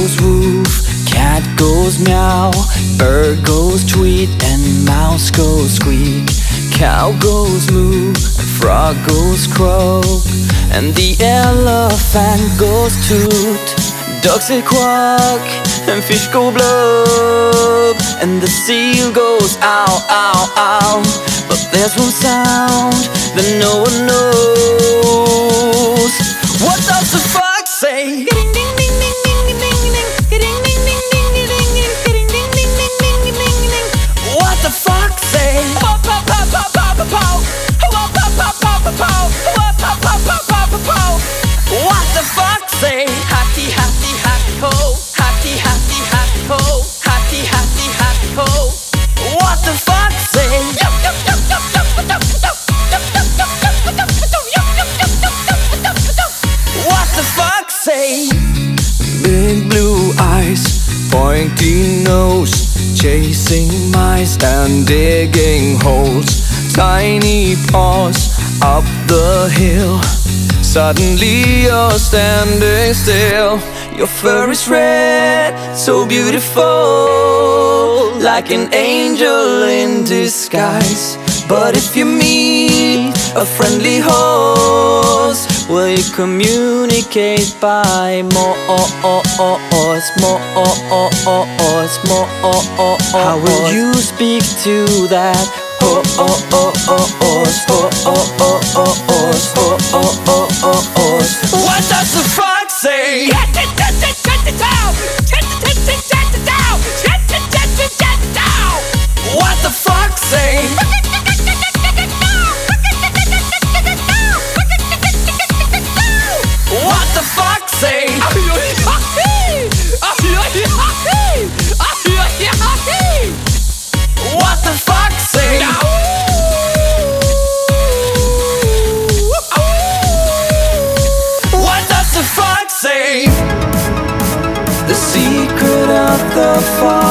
goes woof, cat goes meow, bird goes tweet, and mouse goes squeak. Cow goes moo, frog goes croak, and the elephant goes toot. Ducks say quack, and fish go blub, and the seal goes ow, ow, ow. But there's one sound that no one knows. Say? Big blue eyes, pointy nose, chasing mice and digging holes. Tiny paws up the hill. Suddenly you're standing still. Your fur is red, so beautiful, like an angel in disguise. But if you meet a friendly you communicate by more, more, more? How will you speak to that horse? What the fox,